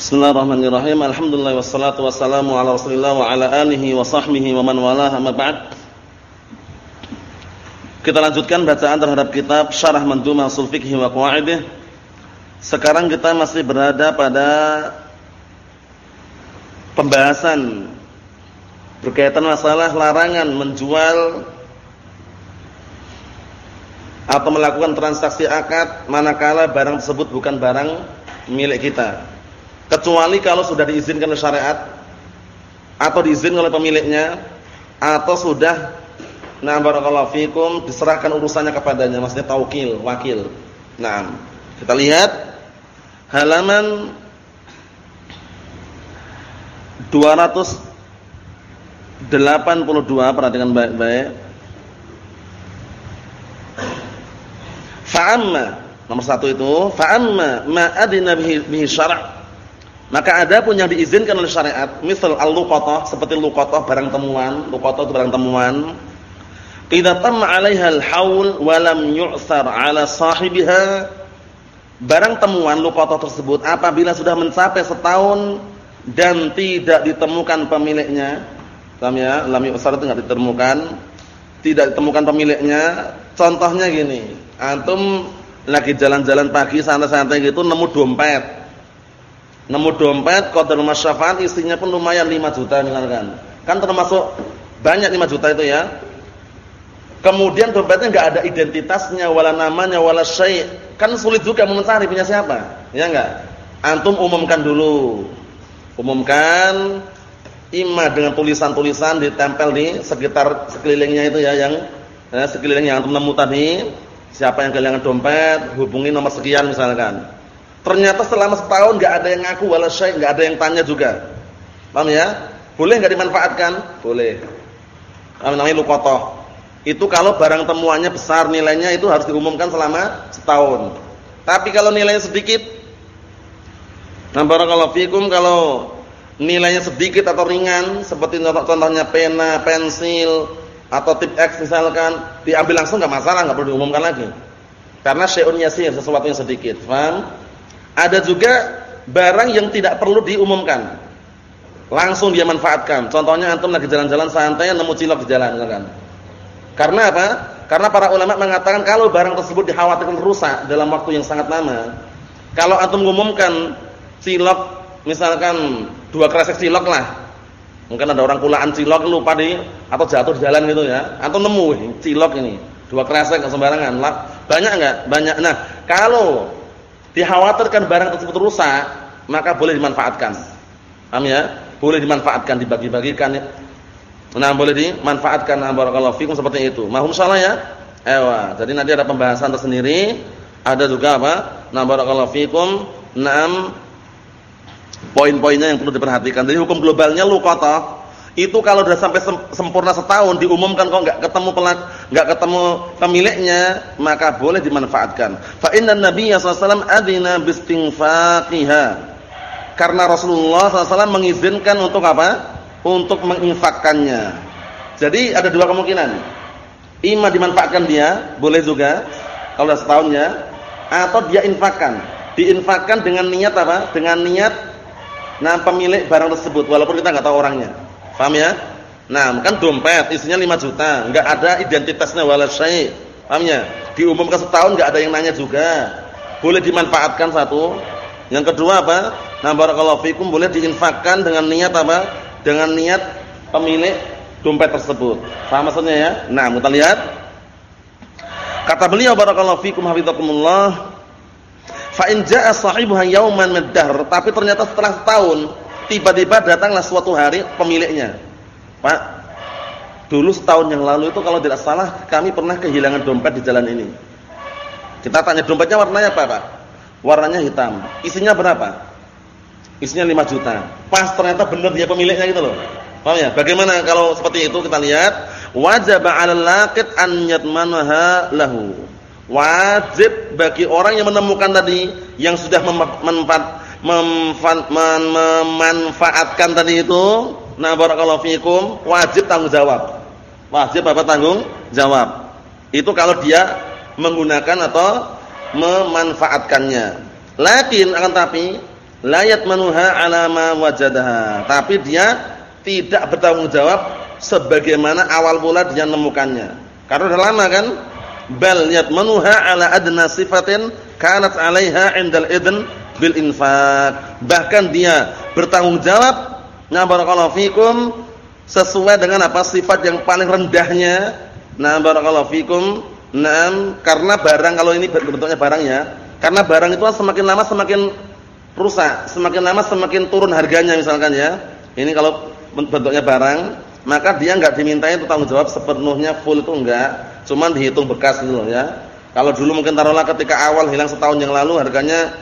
Bismillahirrahmanirrahim. Alhamdulillah wassalatu wassalamu ala Rasulillah wa ala alihi wa sahbihi wa man walah amma ba'd. Kita lanjutkan bacaan terhadap kitab Syarah Mandhumah Ushul Fiqh wa Qawaidih. Sekarang kita masih berada pada pembahasan berkaitan masalah larangan menjual atau melakukan transaksi akad manakala barang tersebut bukan barang milik kita. Kecuali kalau sudah diizinkan oleh syariat atau diizinkan oleh pemiliknya atau sudah Nah barakallahu fikum diserahkan urusannya kepadanya maksudnya taukil, wakil. Nah, kita lihat halaman 282 perhatikan baik-baik. Fa'amma nomor satu itu fa'amma ma adina bihi, bihi syara' Maka ada pun yang diizinkan oleh syariat, misal al-luqatah seperti luqatah barang temuan, luqatah itu barang temuan. Idza tamma 'alaiha al-haul wa lam yu'sar 'ala sahibiha barang temuan luqatah tersebut apabila sudah mencapai setahun dan tidak ditemukan pemiliknya paham ya? Lam yu'sar itu enggak ditemukan tidak ditemukan pemiliknya. Contohnya gini antum lagi jalan-jalan pagi santai-santai gitu nemu dompet nemu dompet qadar masyafa'an isinya pun lumayan 5 juta misalkan kan termasuk banyak 5 juta itu ya Kemudian dompetnya enggak ada identitasnya, wala namanya, wala syai'. Kan sulit juga mencari punya siapa. Ya enggak? Antum umumkan dulu. Umumkan imma dengan tulisan-tulisan ditempel di sekitar sekelilingnya itu ya yang ya, sekeliling yang antum nemu tadi. Siapa yang kehilangan dompet, hubungi nomor sekian misalkan. Ternyata selama setahun enggak ada yang ngaku wala syai', enggak ada yang tanya juga. Paham ya? Boleh enggak dimanfaatkan? Boleh. Namanya luqatah. Itu kalau barang temuannya besar nilainya itu harus diumumkan selama setahun. Tapi kalau nilainya sedikit, nah barakallahu fikum kalau nilainya sedikit atau ringan seperti contohnya pena, pensil atau tip X misalkan diambil langsung enggak masalah, enggak perlu diumumkan lagi. Karena syai'un yasir, sesuatu yang sedikit. Paham? Ada juga barang yang tidak perlu diumumkan. Langsung dia manfaatkan. Contohnya antum lagi jalan-jalan santai nemu cilok di jalan misalkan karena apa? Karena para ulama mengatakan kalau barang tersebut dikhawatirkan rusak dalam waktu yang sangat lama, kalau antum umumkan cilok misalkan dua kresek cilok lah. Mungkin ada orang pulaan cilok lupa di atau jatuh di jalan gitu ya. Atau nemu cilok ini, dua kresek sembarangan. Banyak enggak? Banyak. Nah, kalau dikhawatirkan barang tersebut rusak, maka boleh dimanfaatkan. Paham ya? Boleh dimanfaatkan dibagi-bagikan Nah, boleh dimanfaatkan barakallahu fikum seperti itu. Mahum salah ya? Ewa. Jadi nanti ada pembahasan tersendiri, ada juga apa? Nah, barakallahu fikum, enam poin-poinnya yang perlu diperhatikan. Jadi hukum globalnya luqatah itu kalau sudah sampai sempurna setahun diumumkan kok enggak ketemu pelak enggak ketemu pemiliknya maka boleh dimanfaatkan fa inna nabiyya sallallahu alaihi wasallam adzina bistinfaqiha karena Rasulullah SAW mengizinkan untuk apa untuk menginfakkannya. Jadi ada dua kemungkinan. Ima dimanfaatkan dia, boleh juga kalau sudah setahunnya, atau dia infakkan. Diinfakkan dengan niat apa? Dengan niat nah pemilik barang tersebut walaupun kita nggak tahu orangnya. Paham ya? Nah, kan dompet isinya 5 juta, enggak ada identitasnya wala syai'. Paham ya? Diumumkan setahun enggak ada yang nanya juga. Boleh dimanfaatkan satu. Yang kedua apa? Nah, barakallahu fikum boleh diinfakkan dengan niat apa? dengan niat pemilik dompet tersebut. Paham maksudnya ya? Nah, kita lihat. Kata beliau barakallahu fikum hafizakumullah, fa in jaa sahibuha yauman madahr, tapi ternyata setelah setahun tiba-tiba datanglah suatu hari pemiliknya. Pak, dulu setahun yang lalu itu kalau tidak salah kami pernah kehilangan dompet di jalan ini. Kita tanya dompetnya warnanya apa, Pak? Warnanya hitam. Isinya berapa? isinya 5 juta. Pas ternyata benar dia pemiliknya gitu loh. Paham ya? Bagaimana kalau seperti itu kita lihat wajib 'alal laqit an yatmanaha lahu. Wajib bagi orang yang menemukan tadi yang sudah memanfaatkan tadi itu, nah barakallahu fikum, wajib tanggung jawab. Wajib apa tanggung jawab. Itu kalau dia menggunakan atau memanfaatkannya. Lakin akan tapi la yatmanuha ala ma wajadaha. Tapi dia tidak bertanggung jawab sebagaimana awal mula dia menemukannya. Karena udah lama kan? Bal yatmanuha ala adna sifatin kanat 'alaiha 'indal idn bil infaq. Bahkan dia bertanggung jawab na barakallahu fikum sesuai dengan apa sifat yang paling rendahnya. Na barakallahu fikum. Naam, karena barang kalau ini bentuknya barang ya. Karena barang itu semakin lama semakin rusak, semakin lama semakin turun harganya misalkan ya. Ini kalau bentuknya barang, maka dia enggak dimintai untuk tanggung jawab sepenuhnya full itu enggak, cuman dihitung bekas gitu loh ya. Kalau dulu mungkin taruhlah ketika awal hilang setahun yang lalu harganya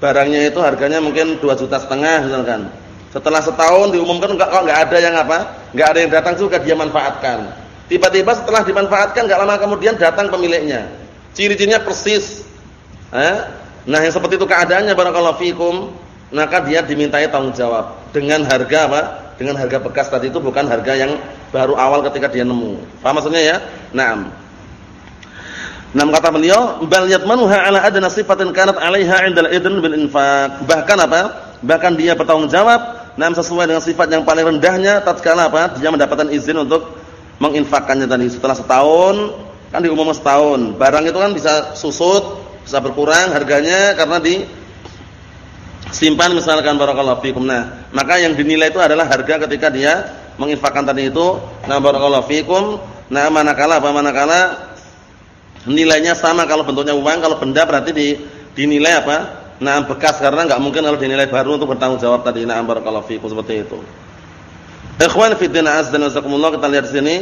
barangnya itu harganya mungkin dua juta setengah misalkan. Setelah setahun diumumkan enggak kok enggak ada yang apa? Enggak ada yang datang juga dia manfaatkan. Tiba-tiba setelah dimanfaatkan enggak lama kemudian datang pemiliknya. Ciri-cirinya persis. Eh? Nah, yang seperti itu keadaannya barakallahu fikum, maka dia dimintai tanggung jawab dengan harga apa? Dengan harga bekas tadi itu bukan harga yang baru awal ketika dia nemu. Paham maksudnya ya? Naam. Nam kata beliau, bal yatmanuha ala adna sifatin kanat 'alaiha 'indal idn bil infaq. Bahkan apa? Bahkan dia bertanggung jawab nam sesuai dengan sifat yang paling rendahnya tatkala apa? Dia mendapatkan izin untuk menginfakkannya tadi setelah setahun, kan diumumkan setahun. Barang itu kan bisa susut, bisa berkurang harganya karena di simpan misalkan barakallahu fikum. Nah, maka yang dinilai itu adalah harga ketika dia menginfakkan tadi itu. Nah, barakallahu fikum. Nah, manakala apa manakala nilainya sama kalau bentuknya uang, kalau benda berarti di, dinilai apa? Nah, bekas karena enggak mungkin kalau dinilai baru untuk bertanggung jawab tadi. Nah, barakallahu fikum seperti itu. Ikhwan fi din azza wa kita lihat sini.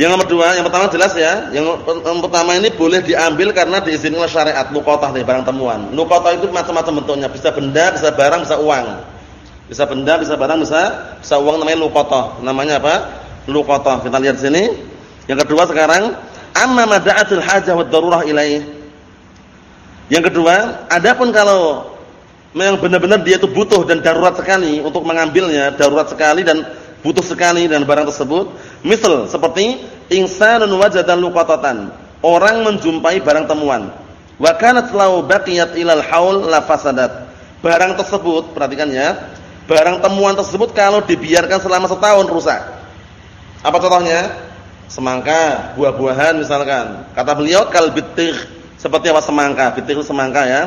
Yang nomor dua, yang pertama jelas ya. Yang, pertama ini boleh diambil karena diizinkan syariat nukotah nih barang temuan. Nukotah itu macam-macam bentuknya, bisa benda, bisa barang, bisa uang. Bisa benda, bisa barang, bisa bisa uang namanya luqatah. Namanya apa? Luqatah. Kita lihat sini. Yang kedua sekarang, amma mada'atul hajah wa darurah ilaih. Yang kedua, adapun kalau memang benar-benar dia itu butuh dan darurat sekali untuk mengambilnya, darurat sekali dan butuh sekali dan barang tersebut, misal seperti insanun wajada luqatatan. Orang menjumpai barang temuan. Wa kanat law baqiyat ilal haul la fasadat. Barang tersebut, perhatikan ya, barang temuan tersebut kalau dibiarkan selama setahun rusak. Apa contohnya? Semangka, buah-buahan misalkan. Kata beliau kal bitir seperti apa semangka? Bitir semangka ya.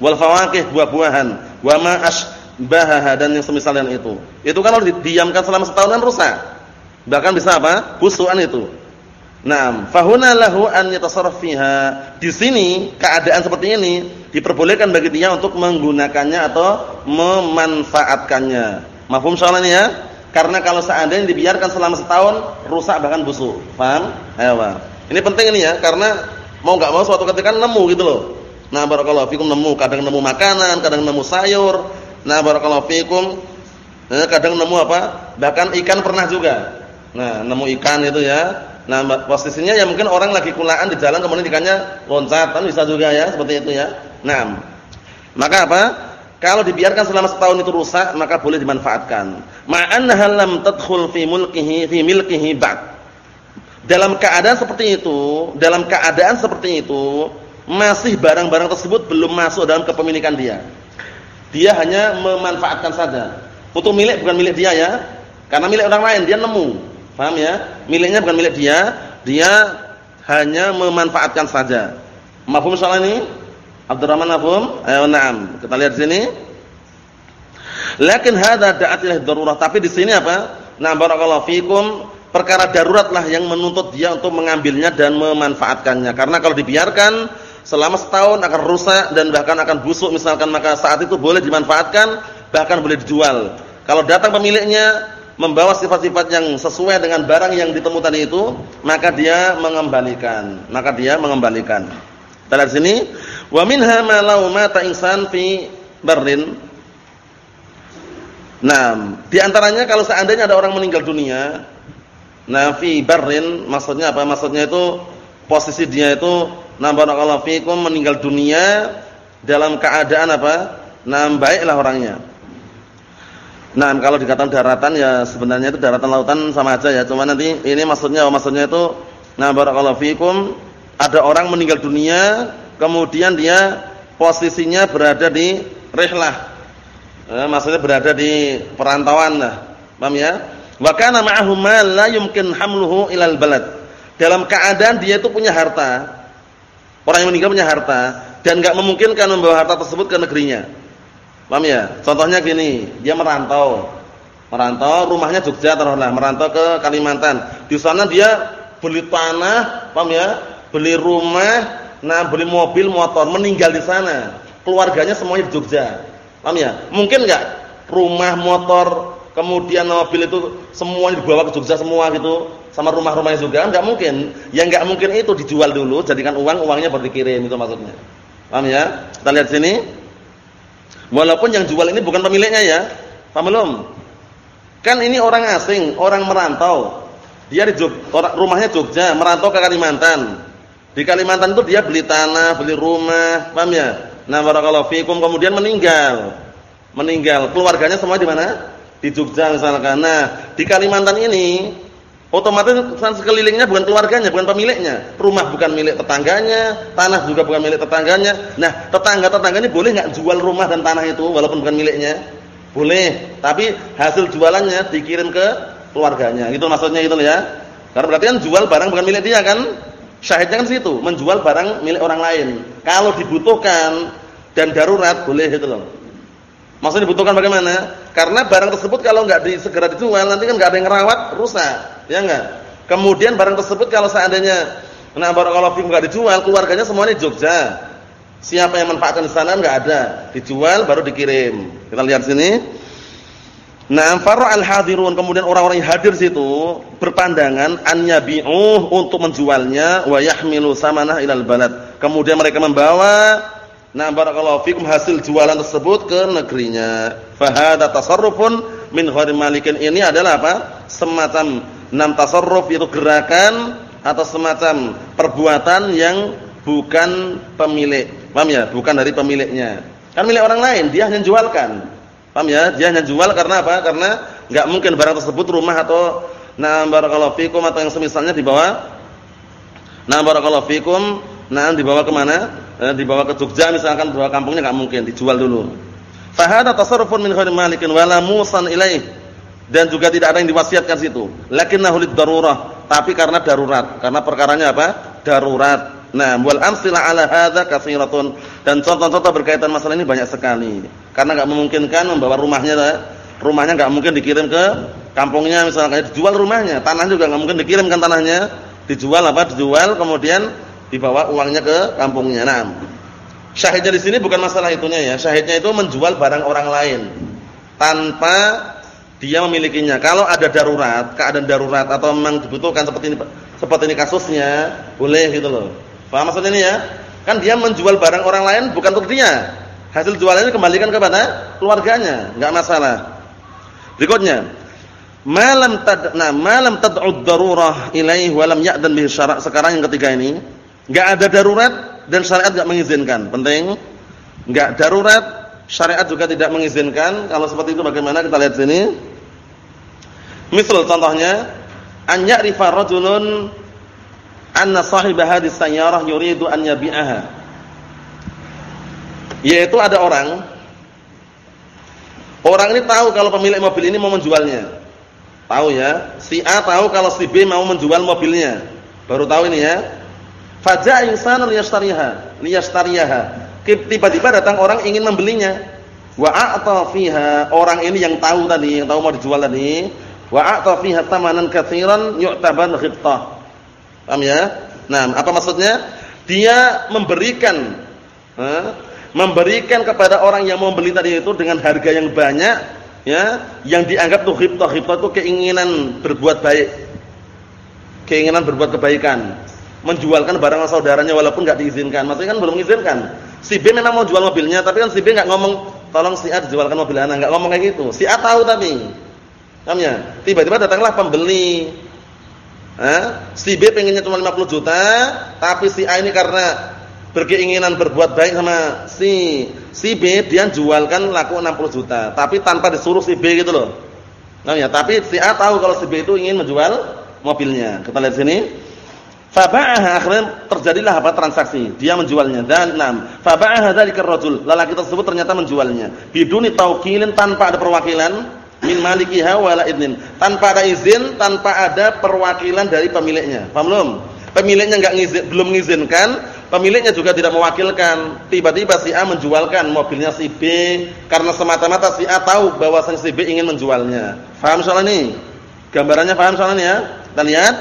Wal fawakih buah-buahan, wa ma asbahaha dan yang semisal dengan itu. Itu kan kalau didiamkan selama setahun kan rusak. Bahkan bisa apa? Busukan itu. Nah, fahuna lahu an yatasarraf fiha. Di sini keadaan seperti ini diperbolehkan bagi dia untuk menggunakannya atau memanfaatkannya. Mafhum soal ini ya? Karena kalau seandainya dibiarkan selama setahun rusak bahkan busuk. Paham? Ayo, Ini penting ini ya karena mau enggak mau suatu ketika nemu gitu loh. Nah, barakallahu fikum nemu, kadang nemu makanan, kadang nemu sayur. Nah, barakallahu fikum eh, kadang nemu apa? Bahkan ikan pernah juga. Nah, nemu ikan itu ya Nah, posisinya ya mungkin orang lagi kulaan di jalan kemudian ikannya loncat, kan bisa juga ya, seperti itu ya. Nah, maka apa? Kalau dibiarkan selama setahun itu rusak, maka boleh dimanfaatkan. Ma'annaha lam tadkhul fi mulkihi fi milkihi ba'd. Dalam keadaan seperti itu, dalam keadaan seperti itu, masih barang-barang tersebut belum masuk dalam kepemilikan dia. Dia hanya memanfaatkan saja. Untuk milik bukan milik dia ya. Karena milik orang lain, dia nemu. Paham ya? Miliknya bukan milik dia, dia hanya memanfaatkan saja. Mafhum soal ini? Abdurrahman mafhum? Ayo na'am. Kita lihat sini. Lakin hadza da'at ila darurah, tapi di sini apa? Nah, barakallahu fikum, perkara daruratlah yang menuntut dia untuk mengambilnya dan memanfaatkannya. Karena kalau dibiarkan selama setahun akan rusak dan bahkan akan busuk misalkan maka saat itu boleh dimanfaatkan, bahkan boleh dijual. Kalau datang pemiliknya membawa sifat-sifat yang sesuai dengan barang yang ditemu itu, maka dia mengembalikan. Maka dia mengembalikan. Kita lihat sini, wa minha ma law mata insan fi barrin. Nah, di antaranya kalau seandainya ada orang meninggal dunia, nah fi barrin maksudnya apa? Maksudnya itu posisi dia itu na barakallahu fikum meninggal dunia dalam keadaan apa? Nah, baiklah orangnya Nah, kalau dikatakan daratan ya sebenarnya itu daratan lautan sama aja ya. Cuma nanti ini maksudnya maksudnya itu nah barakallahu fikum ada orang meninggal dunia, kemudian dia posisinya berada di rihlah. Eh, maksudnya berada di perantauan lah. Paham ya? Wa kana ma'ahu la yumkin hamluhu ilal balad. Dalam keadaan dia itu punya harta. Orang yang meninggal punya harta dan enggak memungkinkan membawa harta tersebut ke negerinya. Paham ya? Contohnya gini, dia merantau. Merantau, rumahnya Jogja taruhlah, merantau ke Kalimantan. Di sana dia beli tanah, paham ya? Beli rumah, nah beli mobil, motor, meninggal di sana. Keluarganya semuanya di Jogja. Paham ya? Mungkin enggak rumah, motor, kemudian mobil itu semuanya dibawa ke Jogja semua gitu, sama rumah-rumahnya juga? Enggak mungkin. Yang enggak mungkin itu dijual dulu, jadikan uang, uangnya baru dikirim itu maksudnya. Paham ya? Kita lihat sini. Walaupun yang jual ini bukan pemiliknya ya. Paham belum? Kan ini orang asing, orang merantau. Dia di Jogja, rumahnya Jogja, merantau ke Kalimantan. Di Kalimantan itu dia beli tanah, beli rumah, paham ya? Nah, barakallahu fikum kemudian meninggal. Meninggal. Keluarganya semua di mana? Di Jogja misalkan. Nah, di Kalimantan ini otomatis sekelilingnya bukan keluarganya, bukan pemiliknya. Rumah bukan milik tetangganya, tanah juga bukan milik tetangganya. Nah, tetangga-tetangganya boleh enggak jual rumah dan tanah itu walaupun bukan miliknya? Boleh, tapi hasil jualannya dikirim ke keluarganya. Itu maksudnya itu ya. Karena berarti kan jual barang bukan milik dia kan? Syahidnya kan situ, menjual barang milik orang lain. Kalau dibutuhkan dan darurat boleh itu loh. Maksudnya dibutuhkan bagaimana? Karena barang tersebut kalau nggak di, segera dijual nanti kan nggak ada yang ngerawat, rusak, ya enggak? Kemudian barang tersebut kalau seandainya nah barakallahu fikum enggak dijual, keluarganya semuanya di Jogja. Siapa yang manfaatkan di sana enggak ada. Dijual baru dikirim. Kita lihat sini. Nah, farra al-hadirun kemudian orang-orang yang hadir situ berpandangan an yabi'uh untuk menjualnya wa yahmilu samanah ilal balad. Kemudian mereka membawa nah barakallahu fikum hasil jualan tersebut ke negerinya. Fa hadza tasarrufun min ghairi malikin. Ini adalah apa? Semacam enam tasarruf itu gerakan atau semacam perbuatan yang bukan pemilik. Paham ya? Bukan dari pemiliknya. Kan milik orang lain, dia hanya jualkan. Paham ya? Dia hanya jual karena apa? Karena enggak mungkin barang tersebut rumah atau na barakallahu fikum atau yang semisalnya dibawa na barakallahu fikum, nah dibawa ke mana? Eh, dibawa ke Jogja misalkan dibawa kampungnya enggak mungkin, dijual dulu. Fa hadza tasarrufun min ghairi malikin wala musan ilaih. Dan juga tidak ada yang diwasiatkan situ. Lakinnahu darurah, tapi karena darurat. Karena perkaranya apa? Darurat. Nah, wal amsilah ala hadza katsiratun. Dan contoh-contoh berkaitan masalah ini banyak sekali. Karena enggak memungkinkan membawa rumahnya rumahnya enggak mungkin dikirim ke kampungnya misalnya dijual rumahnya, tanah juga enggak mungkin dikirimkan tanahnya, dijual apa? Dijual kemudian dibawa uangnya ke kampungnya. Nah, syahidnya di sini bukan masalah itunya ya. Syahidnya itu menjual barang orang lain tanpa dia memilikinya. Kalau ada darurat, keadaan darurat atau memang dibutuhkan seperti ini seperti ini kasusnya, boleh gitu loh. Paham maksudnya ini ya? Kan dia menjual barang orang lain bukan untuk dia. Hasil jualannya kembalikan kepada keluarganya, enggak masalah. Berikutnya, malam tadna malam tad'ud darurah ilaihi wa lam ya'dan bihi syara'. Sekarang yang ketiga ini, enggak ada darurat dan syariat enggak mengizinkan. Penting, enggak darurat, syariat juga tidak mengizinkan. Kalau seperti itu bagaimana kita lihat sini. Misal contohnya, an ya'rifa rajulun anna sahib hadis sayyarah yuridu an yabi'aha. Yaitu ada orang Orang ini tahu kalau pemilik mobil ini mau menjualnya. Tahu ya? Si A tahu kalau si B mau menjual mobilnya. Baru tahu ini ya. Faja'a insanun liyashtariha, liyashtariha. Tiba-tiba datang orang ingin membelinya. Wa a'ta fiha, orang ini yang tahu tadi, yang tahu mau dijual tadi, wa a'ta fiha tamanan katsiran yu'taban ghibtah. Paham ya? Nah, apa maksudnya? Dia memberikan eh, memberikan kepada orang yang mau beli tadi itu dengan harga yang banyak ya, yang dianggap tuh ghibtah. Ghibtah itu keinginan berbuat baik. Keinginan berbuat kebaikan. Menjualkan barang saudaranya walaupun enggak diizinkan. Maksudnya kan belum mengizinkan. Si B memang mau jual mobilnya, tapi kan si B enggak ngomong tolong si A dijualkan mobil anak, enggak ngomong kayak gitu. Si A tahu tapi. Paham ya? Tiba-tiba datanglah pembeli Eh, si B pengennya cuma 50 juta, tapi si A ini karena berkeinginan berbuat baik sama si si B, dia jualkan laku 60 juta, tapi tanpa disuruh si B gitu loh. Nah ya, tapi si A tahu kalau si B itu ingin menjual mobilnya. Kita lihat sini. Faba'aha akhirnya terjadilah apa transaksi. Dia menjualnya. Dan enam. Faba'aha dzalika rajul. Lelaki tersebut ternyata menjualnya. Biduni taukilin tanpa ada perwakilan min malikiha wala idnin. Tanpa ada izin, tanpa ada perwakilan dari pemiliknya. Paham belum? Pemiliknya enggak ngizin, belum mengizinkan, pemiliknya juga tidak mewakilkan. Tiba-tiba si A menjualkan mobilnya si B karena semata-mata si A tahu bahwasanya si B ingin menjualnya. Paham soal ini? Gambarannya paham soal ini ya? Kita lihat.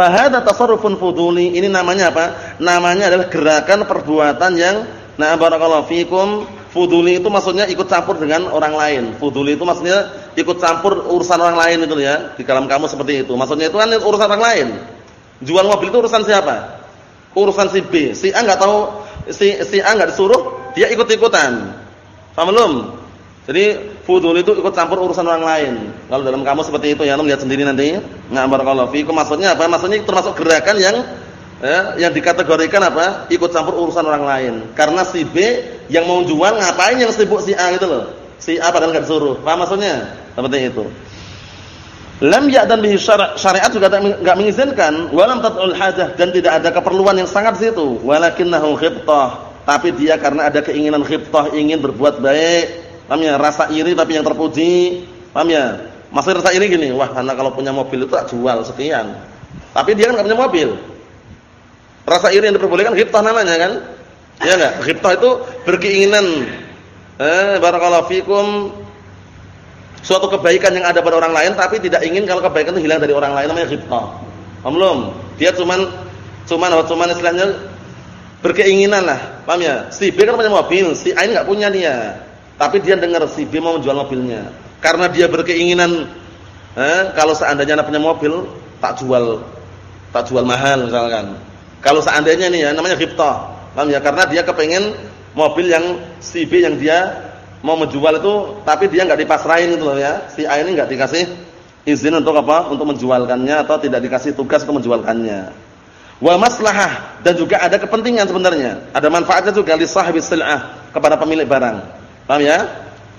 Fahada tasarrufun fuduli. Ini namanya apa? Namanya adalah gerakan perbuatan yang nah barakallahu fikum fuduli itu maksudnya ikut campur dengan orang lain. Fuduli itu maksudnya ikut campur urusan orang lain itu ya. Di dalam kamu seperti itu. Maksudnya itu kan urusan orang lain. Jual mobil itu urusan siapa? Urusan si B. Si A enggak tahu si si A enggak disuruh, dia ikut-ikutan. Paham belum? Jadi fudul itu ikut campur urusan orang lain. Kalau dalam kamu seperti itu ya, lihat sendiri nanti. Nah, barakallahu fiikum. Maksudnya apa? Maksudnya termasuk gerakan yang ya, yang dikategorikan apa? Ikut campur urusan orang lain. Karena si B yang mau jual ngapain yang sibuk si A gitu loh. Si A padahal enggak disuruh. Paham maksudnya? Seperti itu. Lam ya'dan bihi syariat juga enggak mengizinkan, walam tat'ul hajah dan tidak ada keperluan yang sangat di situ. Walakinnahu khibtah, tapi dia karena ada keinginan khibtah ingin berbuat baik. Paham ya? Rasa iri tapi yang terpuji. Paham ya? Masih rasa iri gini, wah anak kalau punya mobil itu tak jual sekian. Tapi dia kan enggak punya mobil. Rasa iri yang diperbolehkan khibtah namanya kan? Ya enggak? Khibtah itu berkeinginan eh barakallahu fikum suatu kebaikan yang ada pada orang lain tapi tidak ingin kalau kebaikan itu hilang dari orang lain namanya ghibtah. Paham belum? Dia cuman cuman cuman istilahnya berkeinginan lah. Paham ya? Si B kan punya mobil, si A enggak punya dia. Tapi dia dengar si B mau menjual mobilnya. Karena dia berkeinginan eh, kalau seandainya anak punya mobil tak jual tak jual mahal misalkan. Kalau seandainya nih ya namanya ghibtah. Ya? Karena dia kepengen mobil yang si B yang dia mau menjual itu tapi dia enggak dipasrahin gitu loh ya. Si A ini enggak dikasih izin untuk apa? Untuk menjualkannya atau tidak dikasih tugas untuk menjualkannya. Wa maslahah dan juga ada kepentingan sebenarnya. Ada manfaatnya juga li sahibis sil'ah kepada pemilik barang. Paham ya?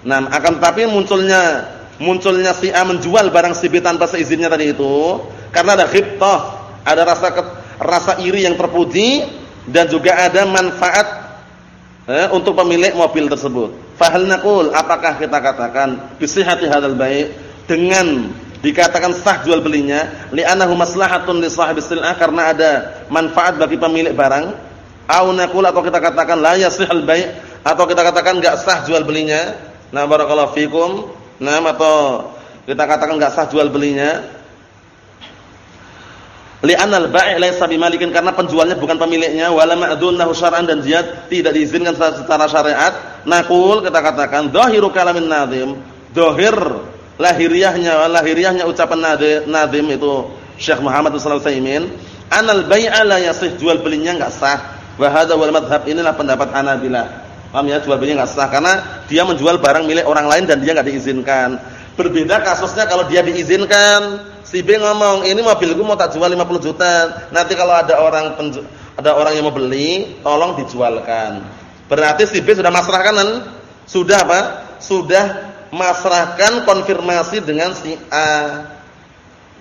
Nah, akan tapi munculnya munculnya si A menjual barang si B tanpa seizinnya tadi itu karena ada ghibtah, ada rasa rasa iri yang terpuji dan juga ada manfaat eh, untuk pemilik mobil tersebut. Fahal nakul, apakah kita katakan bisihati hadal baik dengan dikatakan sah jual belinya li'annahu maslahatun li sahibis sil'ah karena ada manfaat bagi pemilik barang au nakul atau kita katakan la yasihul bai' atau kita katakan enggak sah jual belinya nah barakallahu fikum nah atau kita katakan enggak sah jual belinya Li'anna al-bai' laysa bimalikin karena penjualnya bukan pemiliknya wala ma'dunnahu syar'an dan dia tidak diizinkan secara syariat. Naqul kita katakan dhahiru kalamin nadhim, dhahir lahiriahnya lahiriahnya ucapan nadhim itu Syekh Muhammad sallallahu alaihi wasallam, anal bai'a la yasih jual belinya enggak sah. Wa hadha wal madhhab inilah pendapat Hanabilah. Paham ya jual belinya enggak sah karena dia menjual barang milik orang lain dan dia enggak diizinkan. Berbeda kasusnya kalau dia diizinkan Si B ngomong, "Ini mobilku mau tak jual 50 juta. Nanti kalau ada orang ada orang yang mau beli, tolong dijualkan." Berarti si B sudah masrahkan kan? Sudah apa? Sudah masrahkan konfirmasi dengan si A.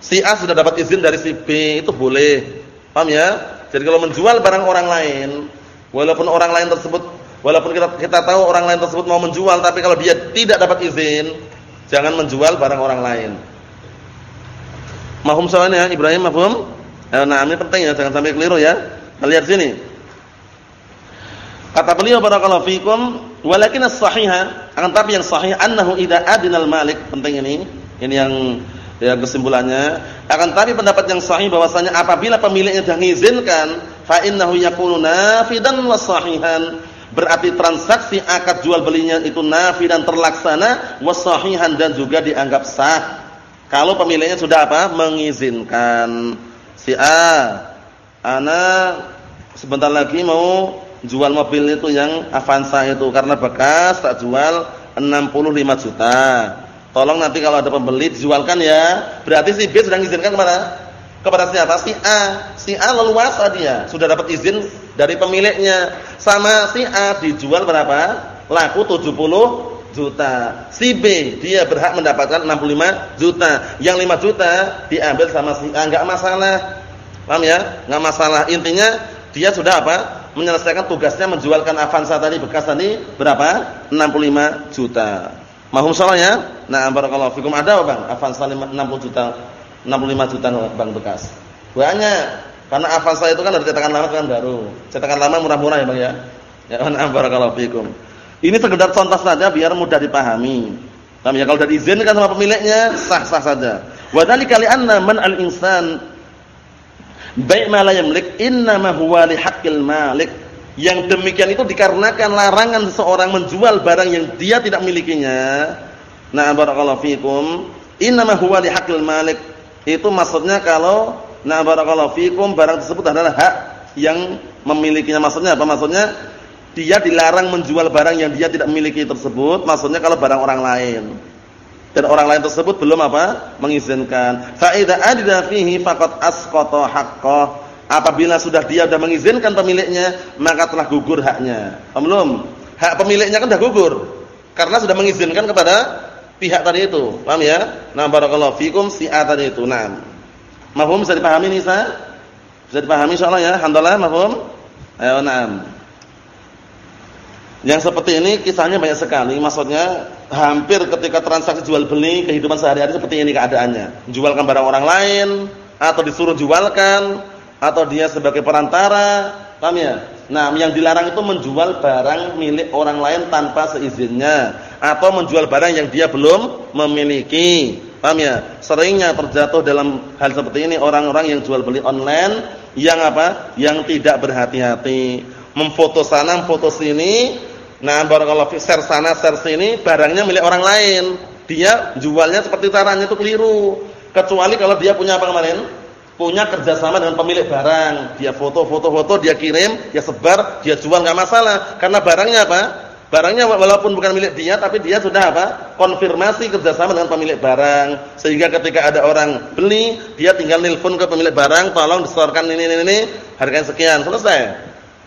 Si A sudah dapat izin dari si B, itu boleh. Paham ya? Jadi kalau menjual barang orang lain, walaupun orang lain tersebut walaupun kita kita tahu orang lain tersebut mau menjual, tapi kalau dia tidak dapat izin, jangan menjual barang orang lain. Mahum soalnya Ibrahim mahum? Eh, nah, ini penting ya, jangan sampai keliru ya. Lihat sini. Kata beliau barakallahu fikum, walakin as-sahiha, akan tapi yang sahih annahu idza adinal malik, penting ini. Ini yang ya kesimpulannya. Akan tapi pendapat yang sahih bahwasanya apabila pemiliknya sudah mengizinkan, fa innahu yakunu nafidan wa sahihan. Berarti transaksi akad jual belinya itu nafi dan terlaksana wa sahihan dan juga dianggap sah. Kalau pemiliknya sudah apa? Mengizinkan si A, ana sebentar lagi mau jual mobil itu yang Avanza itu karena bekas tak jual 65 juta. Tolong nanti kalau ada pembeli dijualkan ya. Berarti si B sudah mengizinkan kepada kepada siapa? Si A. Si A leluasa dia, sudah dapat izin dari pemiliknya. Sama si A dijual berapa? Laku 70 juta. Si B dia berhak mendapatkan 65 juta. Yang 5 juta diambil sama si A enggak masalah. Paham ya? Enggak masalah. Intinya dia sudah apa? Menyelesaikan tugasnya menjualkan Avanza tadi bekas tadi berapa? 65 juta. Mahum soalnya? Nah, barakallahu fikum ada Bang? Avanza 60 juta, 65 juta Bang bekas. Banyak. Karena Avanza itu kan dari cetakan lama kan baru. Cetakan lama murah-murah ya, Bang ya. Ya, nah, barakallahu fikum. Ini sekedar contoh saja biar mudah dipahami. Paham ya? Kalau dari izin kan sama pemiliknya sah-sah saja. Wa dzalika li anna man al-insan Baik ma la yamlik innama huwa li haqqil malik. Yang demikian itu dikarenakan larangan seseorang menjual barang yang dia tidak milikinya. Nah, barakallahu fikum, innama huwa li haqqil malik. Itu maksudnya kalau nah barakallahu fikum barang tersebut adalah hak yang memilikinya. Maksudnya apa? Maksudnya dia dilarang menjual barang yang dia tidak miliki tersebut. Maksudnya kalau barang orang lain dan orang lain tersebut belum apa? mengizinkan. Fa idza adida fihi faqad asqata haqqah. Apabila sudah dia sudah mengizinkan pemiliknya, maka telah gugur haknya. Belum? Hak pemiliknya kan sudah gugur karena sudah mengizinkan kepada pihak tadi itu. Paham ya? Nah, barakallahu fikum si A tadi itu. Nah. Mafhum bisa dipahami Nisa? Bisa dipahami insyaallah ya? Alhamdulillah, mafhum? Ayo, na'am. Yang seperti ini kisahnya banyak sekali. Maksudnya hampir ketika transaksi jual beli kehidupan sehari-hari seperti ini keadaannya. Jualkan barang orang lain atau disuruh jualkan atau dia sebagai perantara, paham ya? Nah, yang dilarang itu menjual barang milik orang lain tanpa seizinnya atau menjual barang yang dia belum memiliki. Paham ya? Seringnya terjatuh dalam hal seperti ini orang-orang yang jual beli online yang apa? Yang tidak berhati-hati, memfoto sana, memfoto sini Nah, barakallahu fi share sana share sini barangnya milik orang lain. Dia jualnya seperti caranya itu keliru. Kecuali kalau dia punya apa kemarin? Punya kerjasama dengan pemilik barang. Dia foto-foto-foto, dia kirim, dia sebar, dia jual nggak masalah. Karena barangnya apa? Barangnya walaupun bukan milik dia, tapi dia sudah apa? Konfirmasi kerjasama dengan pemilik barang. Sehingga ketika ada orang beli, dia tinggal nelpon ke pemilik barang, tolong disetorkan ini ini ini, harganya sekian, selesai.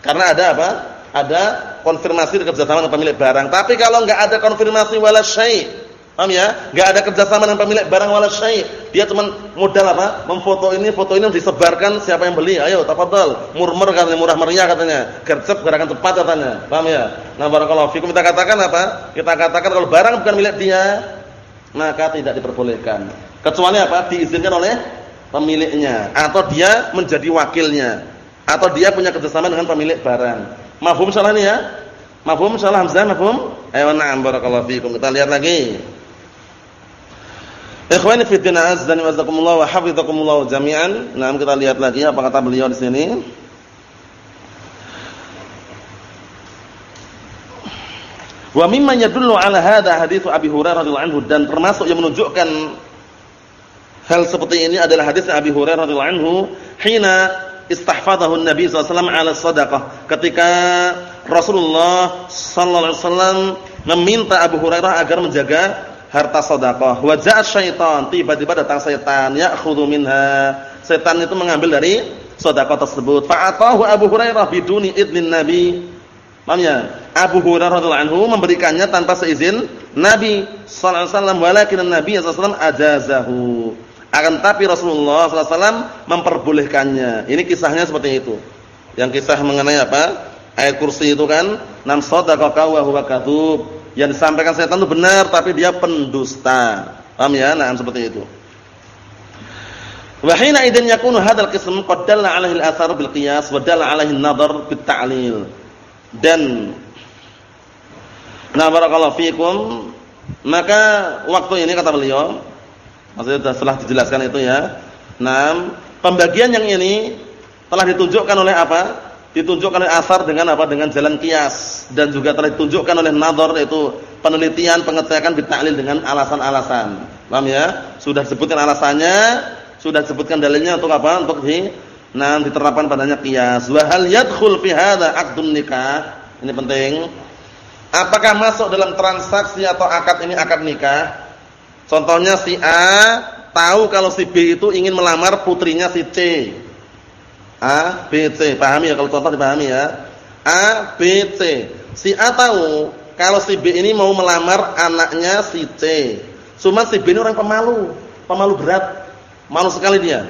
Karena ada apa? ada konfirmasi kerjasama dengan pemilik barang. Tapi kalau enggak ada konfirmasi wala syai', paham ya? Enggak ada kerjasama dengan pemilik barang wala syai', dia cuma modal apa? Memfoto ini, foto ini disebarkan siapa yang beli. Ayo, tafadhal. Murmur katanya, murah meriah katanya. Gercep gerakan cepat katanya. Paham ya? Nah, barakallahu fikum kita katakan apa? Kita katakan kalau barang bukan milik dia, maka tidak diperbolehkan. Kecuali apa? Diizinkan oleh pemiliknya atau dia menjadi wakilnya atau dia punya kerjasama dengan pemilik barang. Mafhum salah ini ya? Mafhum salah Hamzah mafhum? Ayo na'am barakallahu fikum. Kita lihat lagi. Ikhwani fi din azza wa jazakumullah wa hafizakumullah jami'an. Nah, kita lihat lagi apa kata beliau di sini. Wa mimma yadullu ala hadha hadits Abi Hurairah radhiyallahu anhu dan termasuk yang menunjukkan hal seperti ini adalah hadis Abi Hurairah radhiyallahu anhu hina istahfadahu Nabi SAW ala sadaqah ketika Rasulullah SAW meminta Abu Hurairah agar menjaga harta sedekah. Wa ja'a syaitan, tiba-tiba datang setan ya'khudhu minha. Setan itu mengambil dari sedekah tersebut. Fa'atahu Abu Hurairah biduni idnin Nabi. Paham ya? Abu Hurairah radhiyallahu anhu memberikannya tanpa seizin Nabi sallallahu alaihi wasallam, walakin Nabi sallallahu alaihi wasallam ajazahu. Akan tapi Rasulullah SAW memperbolehkannya. Ini kisahnya seperti itu. Yang kisah mengenai apa? Ayat kursi itu kan, nam sadaqaka wa huwa. Yang disampaikan setan itu benar tapi dia pendusta. Paham ya? Nah, seperti itu. Wa hina idzan yakunu hadzal qism qad dalla 'alaihi al-athar bil qiyas wa dalla 'alaihi an-nadhar bit ta'lil. Dan Nah barakallahu fikum maka waktu ini kata beliau Maksudnya setelah dijelaskan itu ya. Nah, pembagian yang ini telah ditunjukkan oleh apa? Ditunjukkan oleh asar dengan apa? Dengan jalan kias dan juga telah ditunjukkan oleh nador yaitu penelitian pengecekan bitaklil dengan alasan-alasan. Paham ya? Sudah disebutkan alasannya, sudah disebutkan dalilnya untuk apa? Untuk di nah diterapkan padanya kias. Wa hal yadkhul fi hadza aqdun nikah? Ini penting. Apakah masuk dalam transaksi atau akad ini akad nikah? Contohnya si A tahu kalau si B itu ingin melamar putrinya si C. A, B, C. Pahami ya kalau contoh dipahami ya. A, B, C. Si A tahu kalau si B ini mau melamar anaknya si C. Cuma si B ini orang pemalu, pemalu berat. Malu sekali dia.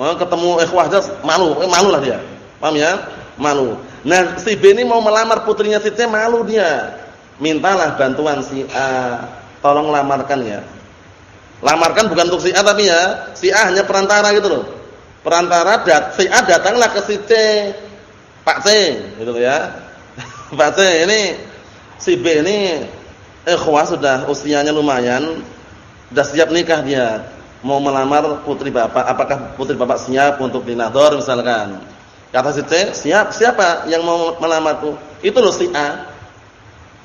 Oh, ketemu ikhwah aja malu, eh, malu lah dia. Paham ya? Malu. Nah, si B ini mau melamar putrinya si C, malu dia. Mintalah bantuan si A, tolong lamarkan ya. Lamarkan bukan untuk si A tapi ya, si A hanya perantara gitu loh. Perantara dat, si A datanglah ke si C. Pak C, gitu ya. Pak C ini si B ini ikhwah sudah usianya lumayan, sudah siap nikah dia mau melamar putri bapak, apakah putri bapak siap untuk dinador misalkan? Kata si C, siap. Siapa yang mau melamarku? Itu loh si A.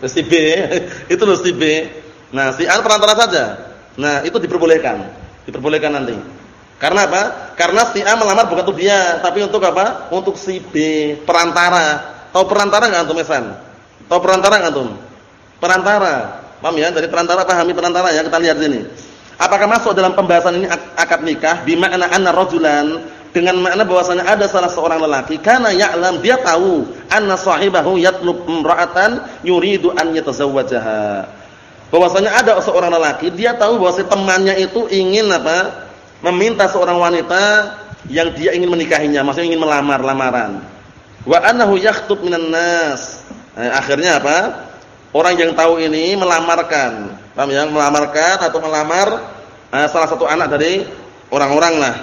Si B, itu loh si B. Nah, si A perantara saja. Nah, itu diperbolehkan. Diperbolehkan nanti. Karena apa? Karena si A melamar bukan untuk dia, tapi untuk apa? Untuk si B, perantara. Tahu perantara enggak antum, Evan? Tahu perantara enggak antum? Perantara. Paham ya? Dari perantara pahami perantara ya, kita lihat sini. Apakah masuk dalam pembahasan ini akad nikah bimakna anna rajulan dengan makna bahwasanya ada salah seorang lelaki karena ya'lam dia tahu anna sahibahu yatlub imra'atan yuridu an yatazawwajaha. Bahwasanya ada seorang lelaki dia tahu bahwa temannya itu ingin apa? Meminta seorang wanita yang dia ingin menikahinya, maksudnya ingin melamar lamaran. Wa annahu yakhtub minan nas. Eh, akhirnya apa? Orang yang tahu ini melamarkan Paham ya? Melamarkan atau melamar uh, salah satu anak dari orang-orang lah.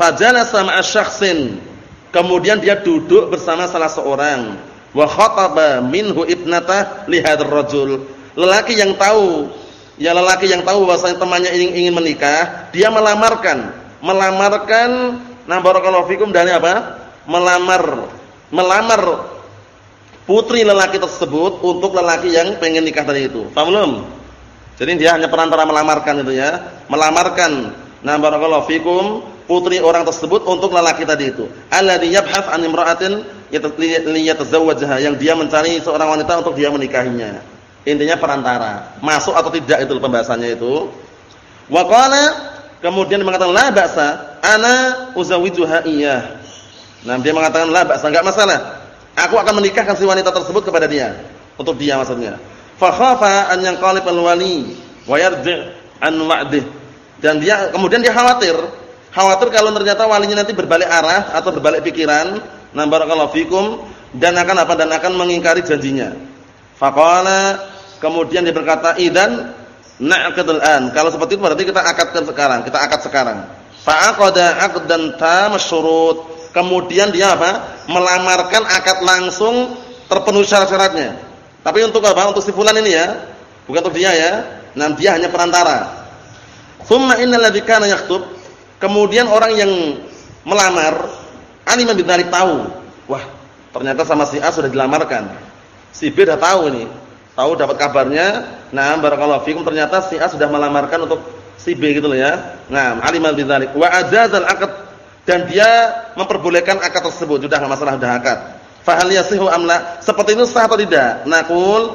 Fajalasa ma'a syakhsin. Kemudian dia duduk bersama salah seorang. Wa khataba minhu ibnatah li hadzal rajul. Lelaki yang tahu, ya lelaki yang tahu bahwasanya temannya ingin, ingin menikah, dia melamarkan. Melamarkan nah barakallahu fikum dari apa? Melamar melamar putri lelaki tersebut untuk lelaki yang pengen nikah tadi itu. Paham belum? Jadi dia hanya perantara melamarkan itu ya, melamarkan. Nah barakallahu fikum putri orang tersebut untuk lelaki tadi itu. Alladhi yabhath 'an imra'atin liyatazawwajaha yang dia mencari seorang wanita untuk dia menikahinya. Intinya perantara. Masuk atau tidak itu pembahasannya itu. Wa qala kemudian dia mengatakan la ba'sa ana uzawijuha iyyah. Nah dia mengatakan la ba'sa enggak masalah. Aku akan menikahkan si wanita tersebut kepada dia. Untuk dia maksudnya. Fa khafa an yanqalib al-wali wa yarji' an wa'dih. Dan dia kemudian dia khawatir, khawatir kalau ternyata walinya nanti berbalik arah atau berbalik pikiran, na barakallahu fikum dan akan apa dan akan mengingkari janjinya. Faqala kemudian dia berkata, "Idzan na'qidul an." Kalau seperti itu berarti kita akadkan sekarang, kita akad sekarang. Fa'aqada 'aqdan tam syurut. Kemudian dia apa? Melamarkan akad langsung terpenuhi syarat-syaratnya. Tapi untuk apa? Untuk si fulan ini ya. Bukan untuk dia ya. Nah, dia hanya perantara. Tsumma innal ladzi kana yaktub. Kemudian orang yang melamar alima bidzalik tahu. Wah, ternyata sama si A sudah dilamarkan. Si B sudah tahu ini. Tahu dapat kabarnya. Nah, barakallahu fikum ternyata si A sudah melamarkan untuk si B gitu loh ya. Nah, alima bidzalik wa ajazal aqd dan dia memperbolehkan akad tersebut. Sudah enggak masalah sudah akad. Fahal yasihu amla? Seperti itu sah atau tidak? Nakul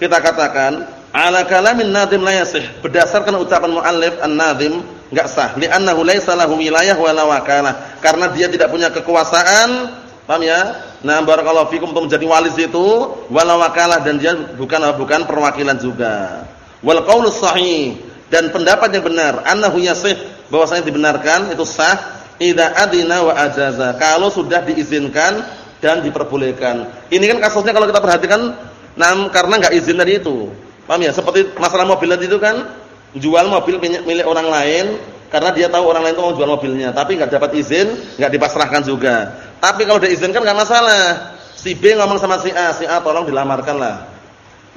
kita katakan ala kalamin nadim la yasih. Berdasarkan ucapan muallif an-nadim enggak sah. Li'annahu laisa lahu wilayah wala wakalah. Karena dia tidak punya kekuasaan, paham ya? Nah, barakallahu fikum untuk menjadi wali itu wala wakalah dan dia bukan bukan perwakilan juga. Wal qaulus sahih dan pendapat yang benar annahu yasih bahwasanya dibenarkan itu sah idza adina wa ajaza. Kalau sudah diizinkan dan diperbolehkan. Ini kan kasusnya kalau kita perhatikan nam karena enggak izin tadi itu. Paham ya? Seperti masalah mobil tadi itu kan jual mobil milik orang lain karena dia tahu orang lain itu mau jual mobilnya, tapi enggak dapat izin, enggak dipasrahkan juga. Tapi kalau diizinkan enggak masalah. Si B ngomong sama si A, si A tolong dilamarkanlah.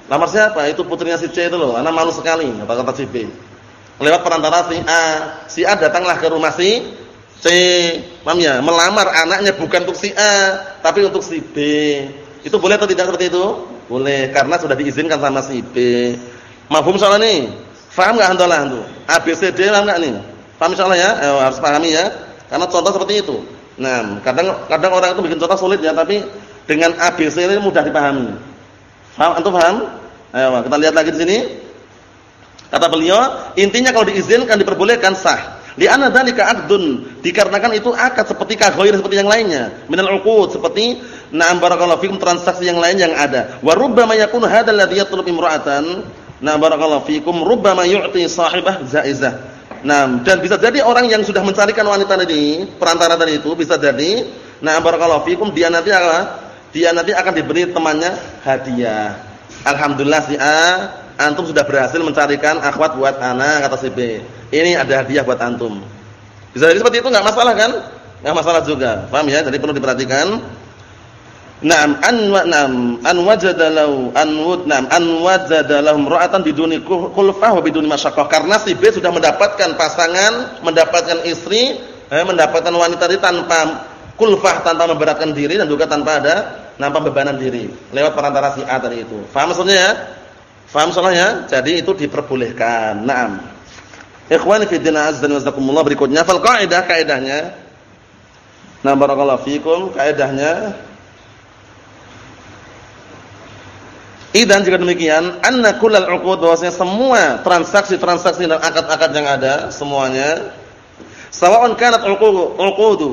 Lamar siapa? Itu putrinya si C itu loh. Anak malu sekali, kata kata si B. Lewat perantara si A. Si A datanglah ke rumah si C, paham ya? Melamar anaknya bukan untuk si A, tapi untuk si B. Itu boleh atau tidak seperti itu? Boleh, karena sudah diizinkan sama si B. Mafhum soal ini? Faham enggak antolah itu? A B C D paham enggak nih? Paham insyaallah ya? Eh, harus pahami ya. Karena contoh seperti itu. Nah, kadang kadang orang itu bikin contoh sulit ya, tapi dengan A B C ini mudah dipahami. Faham? Antum paham? Ayo, kita lihat lagi di sini. Kata beliau, intinya kalau diizinkan diperbolehkan sah. Li'anna dzalika 'aqdun, dikarenakan itu akad seperti kaghair seperti yang lainnya, minal 'uqud seperti na'am barakallahu fikum transaksi yang lain yang ada. Wa rubbama yakunu hadzal ladzi yatlub imra'atan, na'am barakallahu fikum rubbama yu'ti sahibah zaizah. Nah, dan bisa jadi orang yang sudah mencarikan wanita tadi, perantara tadi itu bisa jadi nah barakallahu fikum dia nanti apa? Dia nanti akan diberi temannya hadiah. Alhamdulillah si A, antum sudah berhasil mencarikan akhwat buat anak kata si B. Ini ada hadiah buat antum. Bisa jadi seperti itu enggak masalah kan? Enggak masalah juga. Paham ya? Jadi perlu diperhatikan. Naam an wa naam an wajada lahu an wud naam an wajada lahum ra'atan kulfah wa biduni masyaqqah karena si B sudah mendapatkan pasangan, mendapatkan istri, eh, mendapatkan wanita tadi tanpa kulfah tanpa memberatkan diri dan juga tanpa ada nampak bebanan diri lewat perantara si A tadi itu. Faham maksudnya ya? Faham soalnya? Jadi itu diperbolehkan. Naam. Ikhwani fi din azza wa jazakumullah berikutnya fal qaidah kaidahnya. Nah barakallahu fikum kaidahnya Idan jika demikian, anna kullal 'uqud bahwasanya semua transaksi-transaksi dan akad-akad yang ada semuanya sawa'un kanat 'uqudu 'uqudu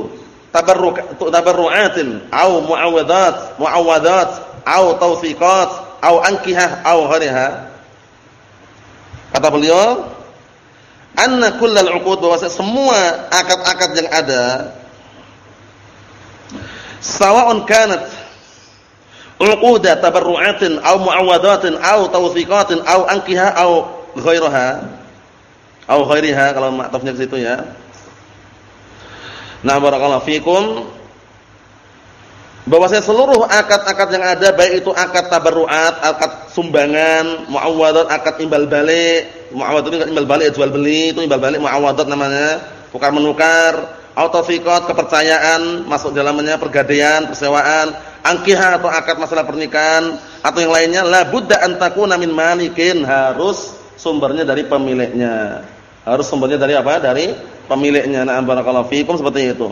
tabarruk tabarru'atin aw mu'awadat mu'awadat aw tawfiqat aw ankihah aw ghariha kata beliau anna kullal 'uqud bahwasanya semua akad-akad yang ada sawa'un kanat uquda tabarru'atin aw mu'awadatin aw tawthiqatin aw ankiha aw ghairaha aw ghairiha kalau maktufnya ke situ ya. Nah barakallahu fikum. Bahwasanya seluruh akad-akad yang ada baik itu akad tabarruat, akad sumbangan, muawadat, akad imbal balik, muawadat itu imbal balik jual beli, itu imbal balik muawadat namanya, tukar menukar, autafiqat kepercayaan masuk dalamnya pergadaian, persewaan, angkiha atau akad masalah pernikahan atau yang lainnya la budda an takuna min malikin harus sumbernya dari pemiliknya. Harus sumbernya dari apa? Dari pemiliknya. Na'am barakallahu fikum seperti itu.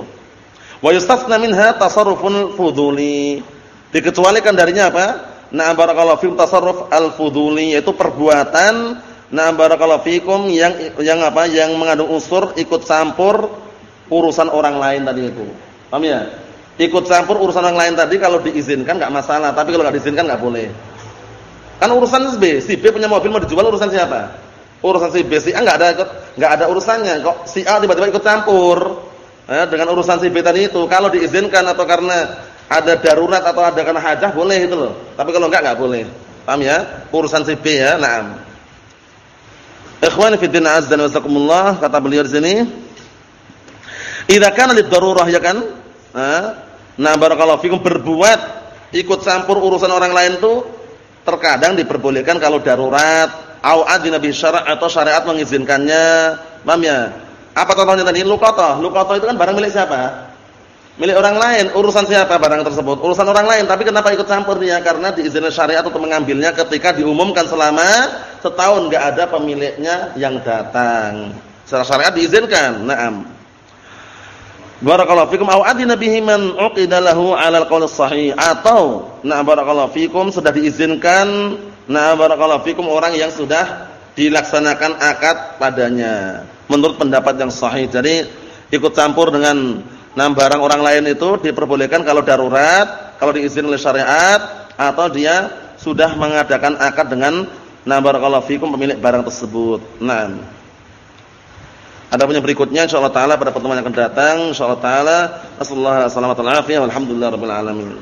Wa yustasna minha tasarrufun fuduli. Dikecualikan darinya apa? Na'am barakallahu fikum tasarruf al-fuduli yaitu perbuatan na'am barakallahu fikum yang yang apa? Yang mengandung unsur ikut campur urusan orang lain tadi itu. Paham ya? Ikut campur urusan orang lain tadi kalau diizinkan enggak masalah, tapi kalau enggak diizinkan enggak boleh. Kan urusan si B, si B punya mobil mau dijual urusan siapa? Urusan si B, si A enggak ada ikut enggak ada urusannya. Kok si A tiba-tiba ikut campur eh, dengan urusan si B tadi itu, kalau diizinkan atau karena ada darurat atau ada karena hajah boleh itu loh. Tapi kalau enggak enggak boleh. Paham ya? Urusan si B ya, na'am. Ikhwani fi din azza wa jazakumullah, kata beliau di sini. Idza kana lid-darurah ya kan? Eh, Nah, barakallahu fikum berbuat ikut campur urusan orang lain itu terkadang diperbolehkan kalau darurat, au adzina bi atau syariat mengizinkannya. Paham ya? Apa contohnya tadi? Luqata. Luqata itu kan barang milik siapa? Milik orang lain. Urusan siapa barang tersebut? Urusan orang lain. Tapi kenapa ikut campur dia? Karena diizinkan syariat untuk mengambilnya ketika diumumkan selama setahun enggak ada pemiliknya yang datang. Secara syariat diizinkan. Naam. Barakallahu fikum aw adina bihi man uqida lahu 'ala al-qaul sahih atau na barakallahu fikum sudah diizinkan na barakallahu fikum orang yang sudah dilaksanakan akad padanya menurut pendapat yang sahih. Jadi ikut campur dengan nah barang orang lain itu diperbolehkan kalau darurat, kalau diizinkan oleh syariat atau dia sudah mengadakan akad dengan na barakallahu fikum pemilik barang tersebut. Nah, ada punya berikutnya insyaallah taala pada pertemuan yang akan datang insyaallah taala. Wassallallahu alaihi wasallam. Alhamdulillah rabbil alamin.